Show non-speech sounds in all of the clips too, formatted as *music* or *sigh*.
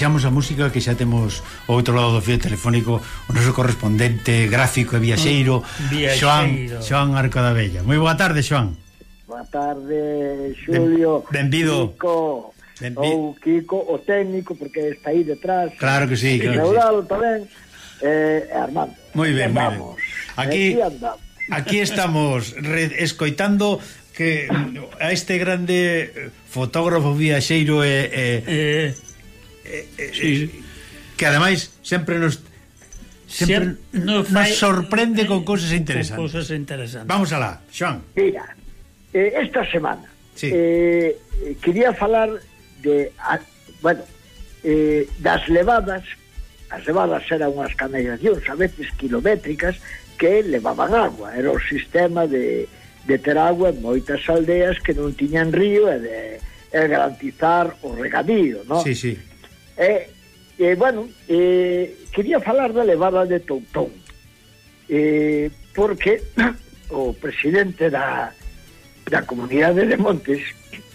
baixamos a música que xa temos o outro lado do fio telefónico o noso correspondente gráfico e viaxeiro, mm, viaxeiro. Xoan, Xoan Arco da Bella. Moi boa tarde, Xoan. Boa tarde, Xulio. Ben, benvido. Kiko. Benvi... Ou Kiko, o técnico, porque está aí detrás. Claro que sí, claro que sí. tamén, eh, Armando. Moi ben, moi ben. Aquí, aquí estamos escoitando que a este grande fotógrafo viaxeiro e... Eh, eh, eh eh, eh, eh sí, que ademais sempre nos sempre Siempre nos, fai, sorprende con cousas interesantes. Con cousas interesantes. Vamos alá, Xoan. Mira, eh, esta semana sí. eh, quería falar de a, bueno, eh, das levadas, as levadas eran unhas canalizacións a veces kilométricas que levaban agua, era o sistema de de ter agua en moitas aldeas que non tiñan río e de e garantizar o regadío, non? Sí, sí. Eh, eh, bueno, eh, quería falar da levada de Toutón, eh, porque *clears throat* o presidente da, da comunidade de Montes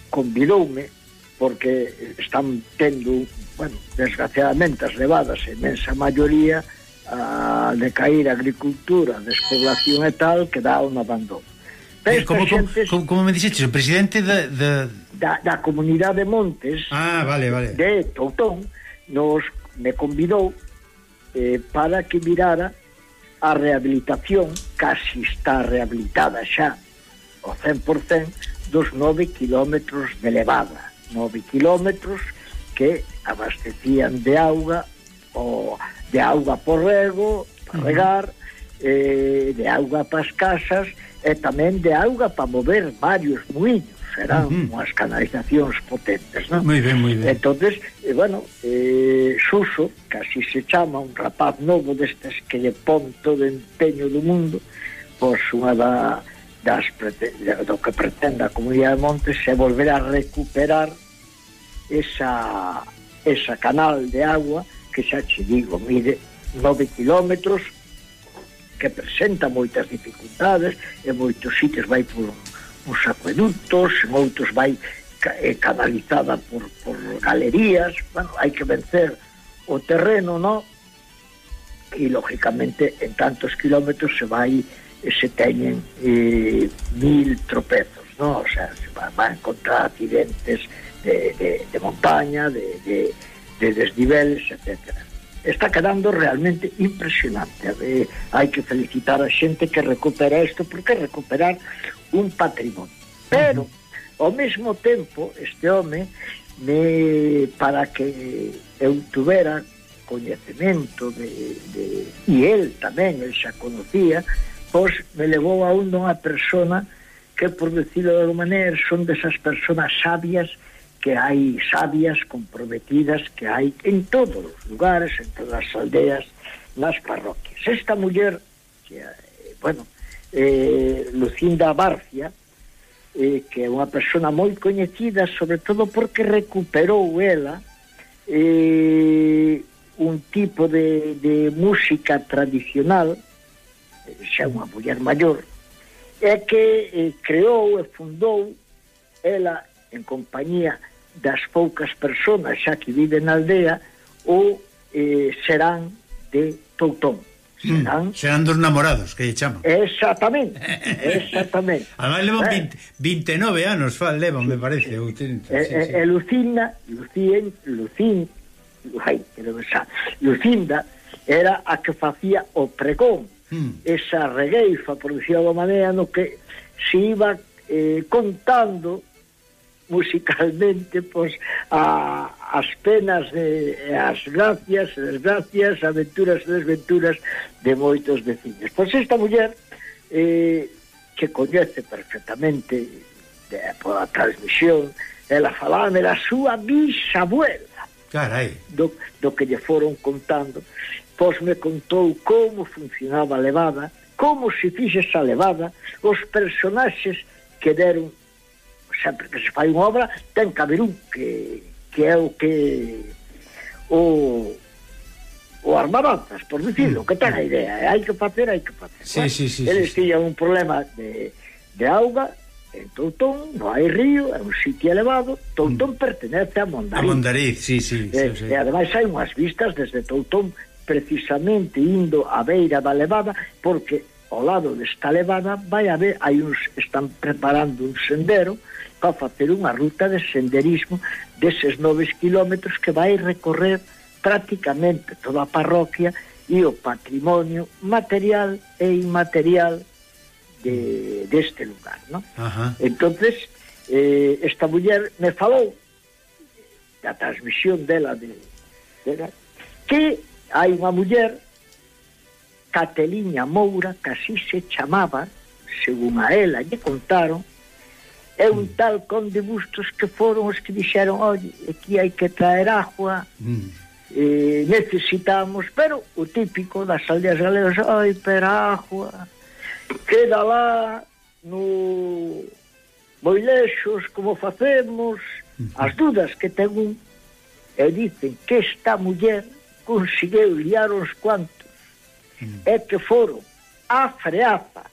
convidoume porque están tendo, bueno, desgraciadamente as levadas, a imensa maioría a decair a agricultura, a despoblación e tal, que dá un abandono. Pero eh, como, xentes, como, como me dixetes, o presidente da, da... Da, da comunidade Montes ah, vale, vale. de Toutón nos me convidou eh, para que mirara a rehabilitación, casi está rehabilitada xa, o 100% dos 9 kilómetros de levada. 9 kilómetros que abastecían de auga o de auga por rego, para regar, eh, de auga para as casas e tamén de auga para mover varios muiños eran uh -huh. unhas canalizacións potentes, non? Moi ben, moi ben. Entonces, eh, bueno, eh, Suso, casi se chama un rapaz novo destes que lle pon todo empeño do mundo, pois unha da das do que pretende a Comunidade de Montes se volver a recuperar esa esa canal de agua que xa che digo, mide 9 kilómetros que presenta moitas dificultades e moitos sitios vai por os acueductos, en outros vai eh, canalizada por, por galerías, bueno, hai que vencer o terreno, no? E, lógicamente, en tantos kilómetros se vai se teñen eh, mil tropezos, no? O sea, se va, va a encontrar accidentes de, de, de montaña, de, de, de desniveles, etcétera está quedando realmente impresionante. Eh, hai que felicitar a xente que recupera isto, porque recuperar un patrimonio. Pero, ao mesmo tempo, este home, me, para que eu tuvera coñecemento de, de, e el tamén, el xa conocía, pois me levou a un unha persona que, por decirlo de alguma maneira, son desas personas sabias que hai sabias comprometidas que hai en todos os lugares, en todas as aldeas, nas parroquias. Esta muller, que, eh, bueno, eh, Lucinda Barcia, eh, que é unha persona moi coñecida, sobre todo porque recuperou ela eh, un tipo de, de música tradicional, eh, xa unha muller maior, é que eh, creou e fundou ela en compañía das poucas personas xa que viven na aldea o eh, serán de Toutón. Serán, serán dos namorados, que lle chaman. Exactamente, *laughs* exactamente. Además levan eh? 20, 29 anos, fal, levan, sí, me parece, sí. ou 30. Eh, sí, eh, sí. E Lucinda, Lucien, Lucín, ai, que xa, Lucinda era a que facía o pregón, mm. esa regueifa, por decirlo de maneira, no que se iba eh, contando musicalmente pois a, as penas de as gracias, desgracias, aventuras e desventuras de moitos veciños. Pois esta muller eh, que coñece perfectamente de, pola transmisión, ela falaba da súa bisabuela. Carai. Do, do que lle foron contando. Pois me contou como funcionaba a levada, como se fixe esa levada, os personaxes que deron sempre que se fai unha obra ten que haber un que, que é o que o o armabanzas, por dicirlo, mm. que ten a idea, hai que facer, hai que facer. Sí, bueno, sí, sí, eles sí, tiñan sí. un problema de, de auga en Toutón, non hai río, é un sitio elevado, Toutón mm. pertenece a Mondariz. A Mondariz, sí, sí. E, sí, sí. e ademais hai unhas vistas desde Toutón precisamente indo á beira da levada, porque ao lado desta levada vai haber, hai uns están preparando un sendero para facer unha ruta de senderismo deses 9 kilómetros que vai recorrer prácticamente toda a parroquia e o patrimonio material e inmaterial de, mm. deste lugar, ¿no? Ajá. Entonces, eh, esta muller me falou da transmisión dela de, de que hai unha muller Cateliña Moura, que así se chamaba, según a ela lle contaron, é un mm. tal conde Bustos que foron os que dixeron oye, aquí hai que traer agua mm. eh, necesitamos pero o típico das aldeas galegas ai, pera agua queda lá no Moilexos, como facemos mm. as dudas que ten un e dicen que esta muller conseguiu liar uns cuantos mm. é que foron a Freaza.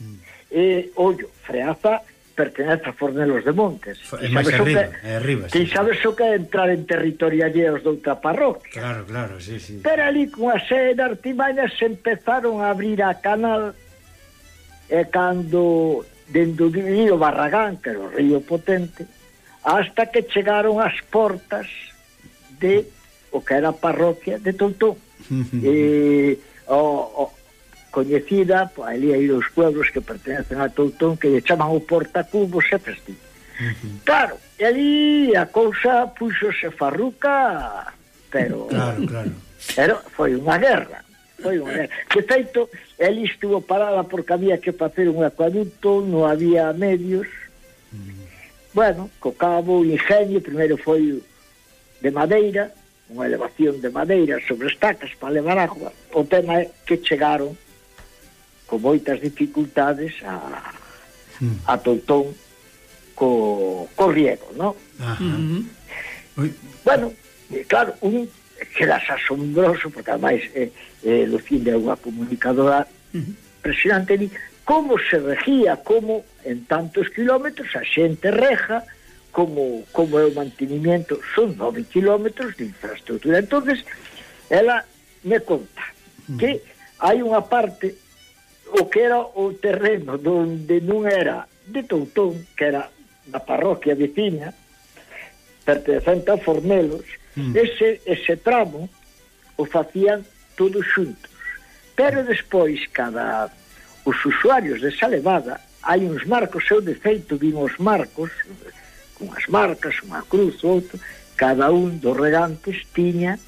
Mm. E, ollo, Freaza pertenece a Fornelos de Montes. É máis arriba, que, é arriba. Sí. Ti sabes o que é entrar en territorio alleos de outra parroquia. Claro, claro, sí, sí. Pero ali con a sede de artimañas se empezaron a abrir a canal e cando dentro do río Barragán, que era o río potente, hasta que chegaron as portas de o que era a parroquia de Tontón. *laughs* e eh, o, o coñecida ali aí os pueblos que pertenecen a Toutón que lle chaman o portacubos e festín uh -huh. claro, e ali a cousa puxose farruca pero claro, claro. pero foi unha guerra foi unha guerra de feito, ele estuvo parada porque había que facer un acueducto, non había medios uh -huh. bueno, co cabo, o ingenio primeiro foi de madeira unha elevación de madeira sobre estacas para levar agua. O tema é que chegaron con moitas dificultades a, hmm. a Tontón co, co riego, non? Bueno, eh, claro, un quedas asombroso, porque ademais eh, eh, Lucinda é unha comunicadora uh -huh. impresionante, como se regía, como en tantos kilómetros a xente reja, como, como é o mantenimiento, son 9 kilómetros de infraestructura. entonces ela me conta que hai unha parte o que era o terreno donde non era de Toutón, que era da parroquia vecina, pertencente a Formelos, mm. ese, ese tramo o facían todos xuntos. Pero despois, cada os usuarios desa levada, hai uns marcos, eu de feito vimos marcos, unhas marcas, unha cruz, outra, cada un dos regantes tiña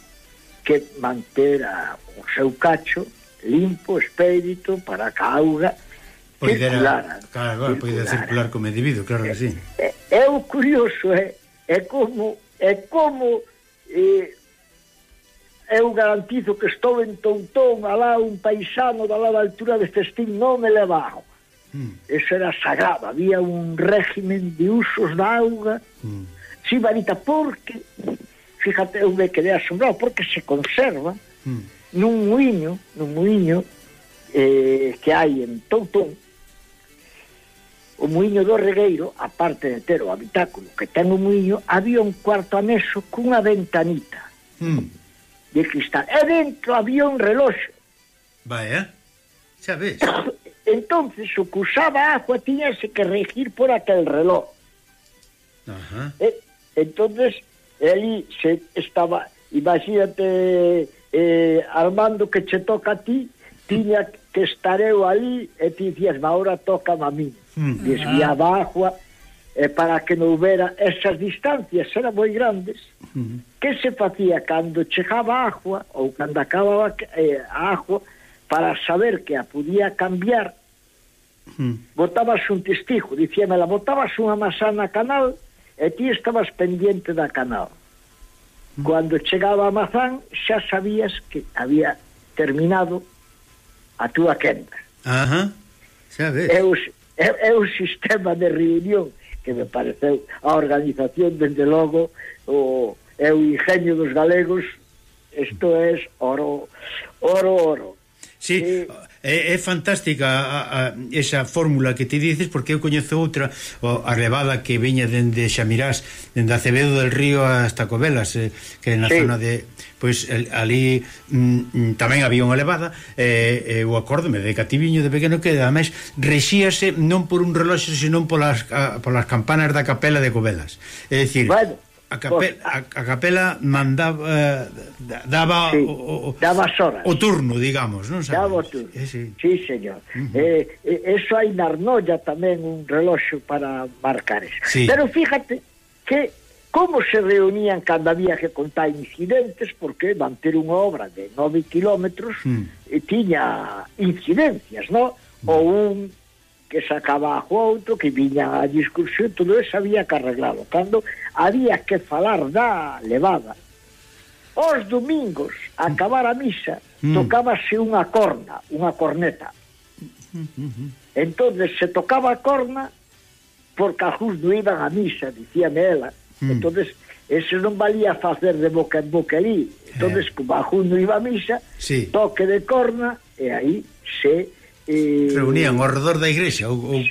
que manter a, o seu cacho limpo, espérito, para que a auga pois circulara. Claro, poida circular como individuo, claro que sí. É, é, é o curioso, é, é como, é como eh, eu garantizo que estou en Tontón, alá un paisano da lá da altura de Festín non me leva mm. eso era sagrado, había un régimen de usos da auga, mm. sí, Marita, porque, fíjate, eu me quedé asombrado, porque se conserva mm. nun muiño, nun muiño eh, que hai en Toutón, o muiño do Regueiro, aparte de ter o habitáculo que ten o muiño, había un cuarto anexo cunha ventanita mm. de cristal. E dentro había un reloxo. Vaya. Xa ves? *coughs* entonces o que usaba agua tiñase que regir por aquel reloj. Ajá. Eh, entonces, ele se estaba, imagínate, eh, Armando, que che toca a ti, tiña que estar eu ali, e ti dicías, ahora toca a mí. Mm. Desviaba agua, eh, para que non houbera esas distancias, eran moi grandes, mm. que se facía cando chegaba agua, ou cando acababa eh, a agua, para saber que a podía cambiar, mm. botabas un testigo, dicíamela, botabas unha masá na canal e ti estabas pendiente da canal. Mm. Cando chegaba a mazán, xa sabías que había terminado a túa quenda. Ajá, xa ves. É o, é, é o sistema de reunión que me pareceu a organización, dende logo, o, é o ingenio dos galegos, isto hmm. é oro, oro, oro. Sí, sí. É, é fantástica a, a, esa fórmula que te dices porque eu coñezo outra o, a levada que veña dende Xamirás dende Acevedo del Río hasta Covelas eh, que na sí. zona de pois el, ali mm, mm tamén había unha levada eh, eh, o acórdome de Cativiño de pequeno que ademais rexíase non por un reloxo senón polas, a, polas campanas da capela de Covelas é dicir, bueno. A capela, a, a capela mandaba eh, daba sí, o, o daba horas. O turno, digamos, non sabes? Daba o turno. Eh, sí. sí, señor. Uh -huh. eh, eso hai na Arnolla tamén un reloxo para marcar eso. Sí. Pero fíjate que como se reunían cando había que contar incidentes porque manter unha obra de 9 kilómetros mm. Eh, tiña incidencias, non? Mm. Ou un que sacaba a outro, que viña a discusión, todo eso había que arreglado. Cando había que falar da levada. Os domingos, a acabar a misa, mm. tocábase unha corna, unha corneta. Entonces se tocaba a corna porque a just non iban a misa, dicíame ela. Mm. Entonces Ese non valía facer de boca en boca ali. Entonces, eh. como a Juno iba a misa, sí. toque de corna, e aí se Eh, Reunían ao redor da igrexa? Ou, ou...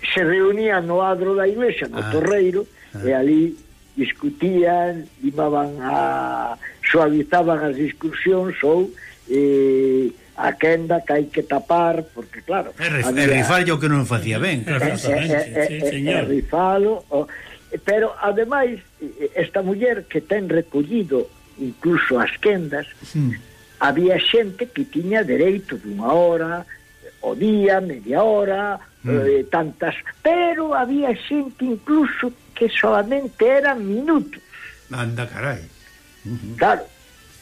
Se reunían no adro da igrexa, no ah, Torreiro, ah. e ali discutían, limaban a... suavizaban as discusións ou... Eh, a quenda que hai que tapar, porque claro... É, rif, había... que non facía ben, claro. É, é, sí, señor. é rifalo, o... pero ademais, esta muller que ten recollido incluso as quendas, sí. había xente que tiña dereito dunha hora, o día, media hora, mm. eh, tantas... Pero había xente incluso que solamente eran minutos. Anda, carai. Uh -huh. Claro,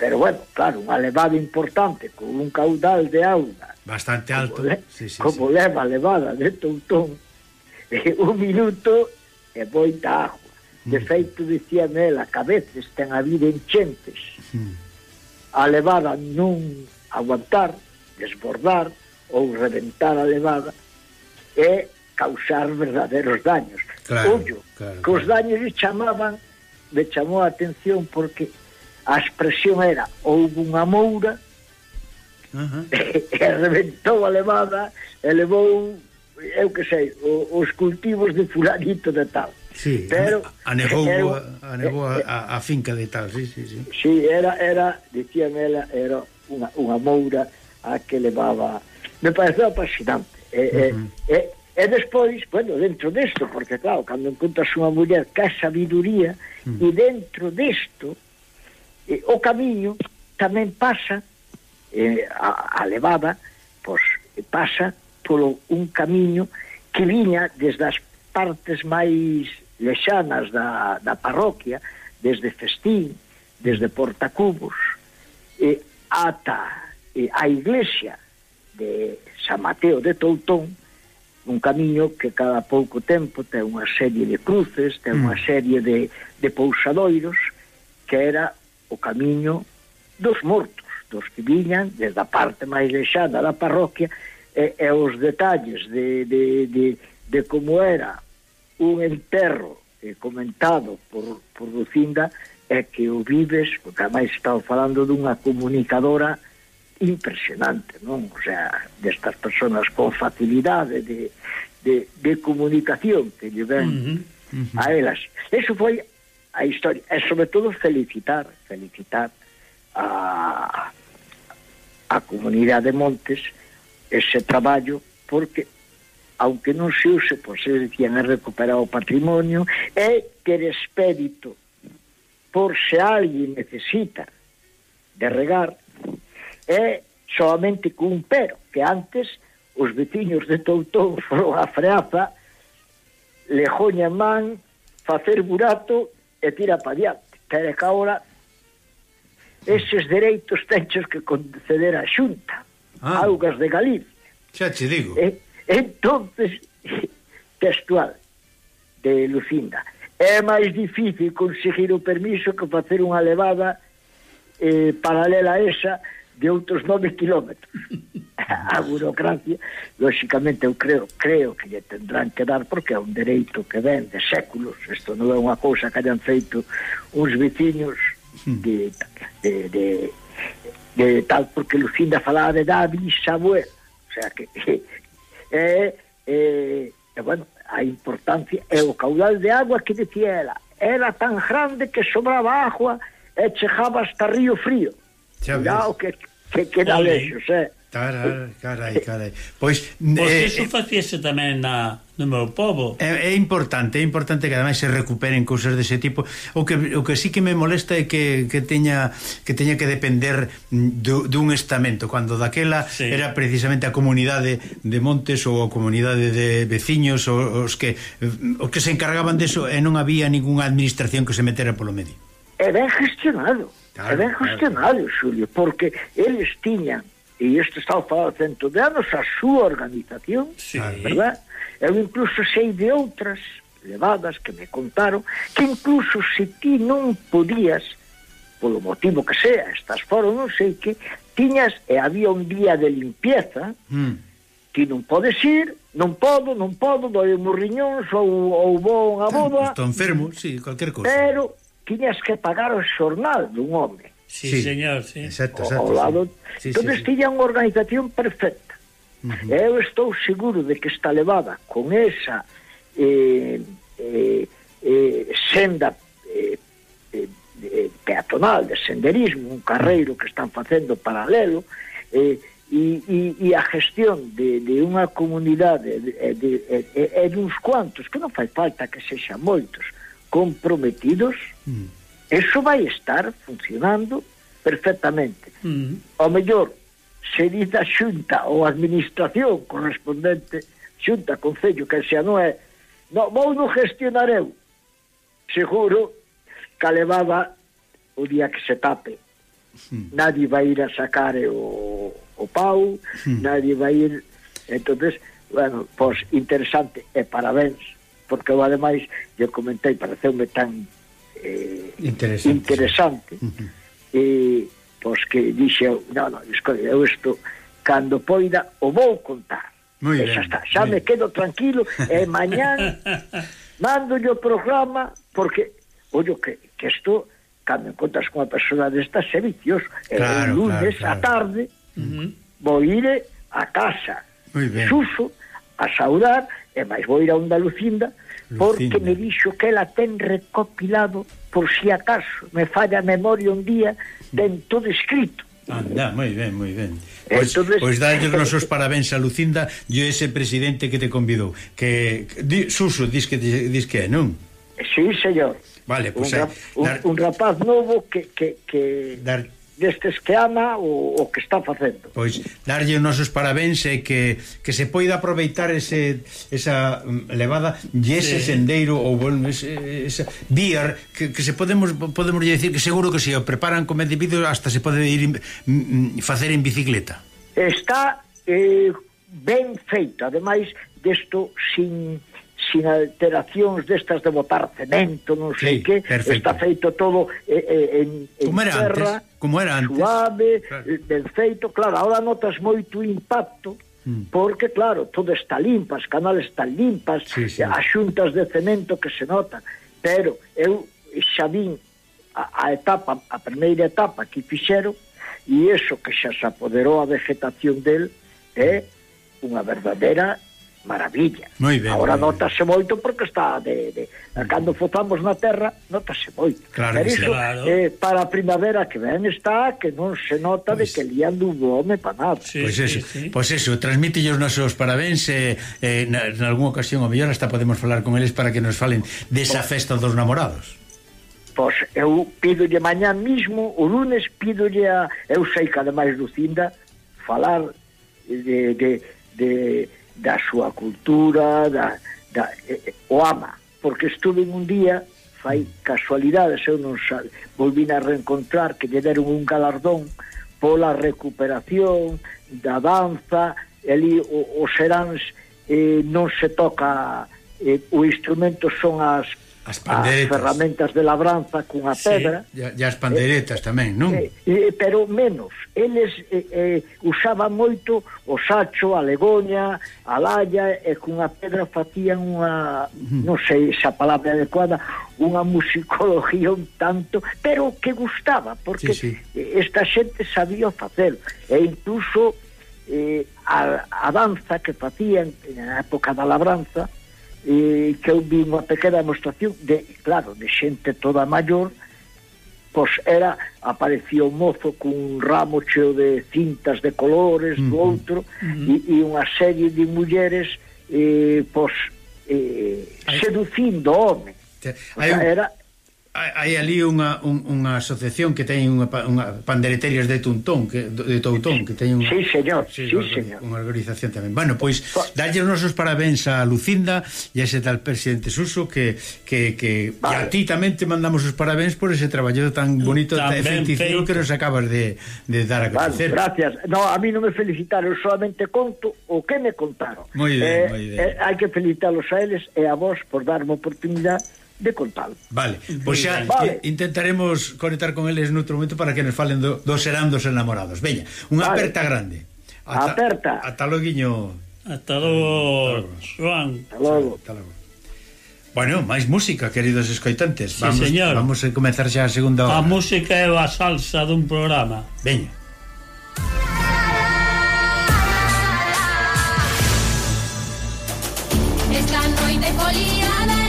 pero bueno, claro, unha levada importante, con un caudal de auga. Bastante alto. Como, le, sí, sí, como sí. leva levada de toutón, *laughs* eh, un minuto e moita agua. De mm. feito, dicía nela, que a veces ten habido enchentes. Mm. A levada non aguantar, desbordar, ou reventar a levada e causar verdaderos daños. Claro, Ollo, claro, que os daños lhe chamaban, me chamou a atención porque a expresión era houve unha moura uh -huh. e, e reventou a levada e levou, eu que sei, os cultivos de fulanito de tal. Sí, pero anegou, era, anegou a, a, a finca de tal, sí, sí, sí. Sí, era, era, dicían ela, era unha, unha moura a que levaba me pareceu apasionante. E, uh -huh. e, e, e despois, bueno, dentro desto, porque claro, cando encontras unha muller que a sabiduría, uh -huh. e dentro desto, eh, o camiño tamén pasa, eh, a, a levada, pois, pasa polo un camiño que viña desde as partes máis lexanas da, da parroquia, desde Festín, desde Portacubos, eh, ata eh, a iglesia de San Mateo de Toutón, un camiño que cada pouco tempo ten unha serie de cruces, ten unha mm. serie de, de pousadoiros, que era o camiño dos mortos, dos que viñan desde a parte máis lexada da parroquia, e, e os detalles de, de, de, de como era un enterro eh, comentado por, por Lucinda, é que o vives, porque ademais estaba falando dunha comunicadora impresionante, non? O sea, destas personas con facilidade de, de, de comunicación que lle ven uh -huh, uh -huh. a elas. Eso foi a historia. E sobre todo felicitar, felicitar a, a comunidade de Montes ese traballo porque aunque non se use, pois se decían, é recuperar o patrimonio, é ter espérito por se alguén necesita de regar, é solamente cun pero, que antes os veciños de Toutón foron *laughs* a freaza, lejoña en man, facer burato e tira pa diante. Pero que agora eses dereitos tenchos que conceder a xunta, ah. augas de Galicia. Xa che digo. E, entonces, *laughs* textual, de Lucinda, é máis difícil conseguir o permiso que facer unha levada eh, paralela a esa de outros nove *laughs* kilómetros. A burocracia, lóxicamente, eu creo, creo que lle tendrán que dar, porque é un dereito que ven de séculos, isto non é unha cousa que hayan feito uns veciños de, de, de, de, de tal, porque Lucinda falaba de David Sabuel, o sea que eh, eh, eh, bueno, a importancia é o caudal de agua que decía ela, era tan grande que sobraba agua e chegaba hasta Río Frío. Cuidado que, que queda lexos, eh? Carai, carai, carai. Pois, pois eh, iso eh, facíase tamén na, no meu povo. É, é importante, é importante que ademais se recuperen cousas dese tipo. O que, o que sí que me molesta é que, que teña que teña que depender du, dun estamento, cando daquela sí. era precisamente a comunidade de Montes ou a comunidade de veciños ou, os que os que se encargaban deso e non había ningunha administración que se metera polo medio. Era gestionado. Claro, e ben cuestionario, claro. Xulio, porque eles tiñan, e isto está falado cento de anos, a súa organización, sí. verdad? Eu incluso sei de outras levadas que me contaron que incluso se ti non podías polo motivo que sea, estas foron, non sei que, tiñas e había un día de limpieza, mm. ti non podes ir, non podo, non podo, doi morriñóns ou, ou vou a unha boda. Estou enfermo, sí, cualquier cosa. Pero tiñas que pagar o xornal dun home. Sí, sí, señor, sí. Exacto, exacto, ao lado, sí. Entonces sí, sí, tiña unha organización perfecta. Uh -huh. Eu estou seguro de que está levada con esa eh, eh, eh, senda eh, eh, eh, peatonal de senderismo, un carreiro que están facendo paralelo, eh, e, e, e a gestión de, de unha comunidade e de, de, de, de, de uns cuantos, que non fai falta que sexan moitos, comprometidos, mm. eso vai estar funcionando perfectamente. Mm. O mellor, se diz a xunta ou administración correspondente, xunta, concello, que xa non é, no, vou non gestionar eu, seguro que levaba o día que se tape. Mm. Nadie vai ir a sacar o, o pau, mm. nadie vai ir... entonces bueno, pois interesante e parabéns porque eu ademais lle comentei, pareceume tan eh, interesante, interesante uh -huh. e pois que dixe, no, no, escolhe, eu isto cando poida o vou contar. Muy e xa está, xa me quedo tranquilo e *laughs* mañán mando o programa porque ollo que, que isto cando encontras con unha persona destas é vicioso claro, e o lunes claro, claro. a tarde uh -huh. vou ir a casa xuxo a saudar e máis vou ir a onda Lucinda, Lucinda. porque me dixo que ela ten recopilado por si acaso me falla a memoria un día ten todo escrito Anda, moi ben, moi ben. Pois, Entonces... pois dalles nosos parabéns a Lucinda e ese presidente que te convidou. Que di, Suso, dis que dis que é, non? Sí, señor. Vale, pois un, rap, dar... un, un rapaz novo que que que dar destes que ama o, o que está facendo. Pois, darlle os nosos parabéns e que, que se poida aproveitar ese, esa mm, levada e ese sí. sendeiro ou bueno, ese, esa vía que, que se podemos podemos dicir que seguro que se o preparan como debido hasta se pode ir mm, mm, facer en bicicleta. Está eh, ben feito, ademais desto sin sin alteracións destas de botar cemento, non sei sí, que, perfecto. está feito todo eh, eh en, en Como era terra. Antes? Como era antes. Suave, claro. Eh, ben feito, claro, ahora notas moito impacto, mm. porque claro, todo está limpa, as canales están limpas, sí, sí. as xuntas de cemento que se notan, pero eu xa vin a, a etapa, a primeira etapa que fixeron e iso que xa se apoderou a vegetación del é unha verdadeira maravilla. Moi ben, Ahora notase moito porque está de, de cando fozamos na terra, notase moito. Claro Pero iso, claro. eh, para a primavera que ven está que non se nota. Pues, de pois. que liando un home para nada. Sí, pois pues eso, sí, sí. pois pues eso, os nosos parabéns eh, eh, na, en algunha ocasión o mellor hasta podemos falar con eles para que nos falen desa pois. festa dos namorados pois eu pídolle mañá mismo, o lunes pídolle a, eu sei que ademais Lucinda falar de, de, de da súa cultura, da, da, eh, o ama, porque estuve un día, fai casualidades, eu non sal, volvín a reencontrar que lle deron un galardón pola recuperación da danza, ali o, o seráns eh, non se toca, eh, o instrumento son as As pandeiretas. As ferramentas de labranza cunha pedra. Sí, e, e as pandeiretas eh, tamén, non? Eh, eh, pero menos. Eles eh, eh, usaban moito o sacho, a legoña, a lalla, e cunha pedra facían unha, non sei se a palabra adecuada, unha musicología un tanto, pero que gustaba, porque sí, sí. esta xente sabía facer. E incluso eh, a, a danza que facían na época da labranza, e que eu vi unha pequena demostración de, claro, de xente toda maior pois era, aparecía un mozo cun ramo cheo de cintas de colores uh -huh. do outro uh -huh. e, e unha serie de mulleres eh, pois eh, seducindo home o sea, un... era hai ali unha, un, unha asociación que ten unha, unha pandereterias de Tuntón, que, de Toutón, que ten unha, sí, señor, sí, sí, señor. unha organización tamén. Bueno, pois, dalle os nosos parabéns a Lucinda e a ese tal presidente Suso que, que, que vale. a ti tamén te mandamos os parabéns por ese traballo tan bonito e feiticeiro que nos acabas de, de dar a conocer. Vale, gracias. No, a mí non me felicitaron, solamente conto o que me contaron. Moi ben, eh, moi ben. Eh, hai que felicitarlos a eles e a vos por darme oportunidade de contalo. Vale, pois xa vale. intentaremos conectar con eles noutro momento para que nos falen do, do serán dos enamorados. Veña, unha vale. aperta grande. Ata, aperta. Ata loguiño. Ata logo, Joan. Ata logo. Ata logo. Bueno, máis música, queridos escoitantes. Sí, vamos, señor. vamos a comenzar xa a segunda hora. A música é a salsa dun programa. Veña. Esta noite foliada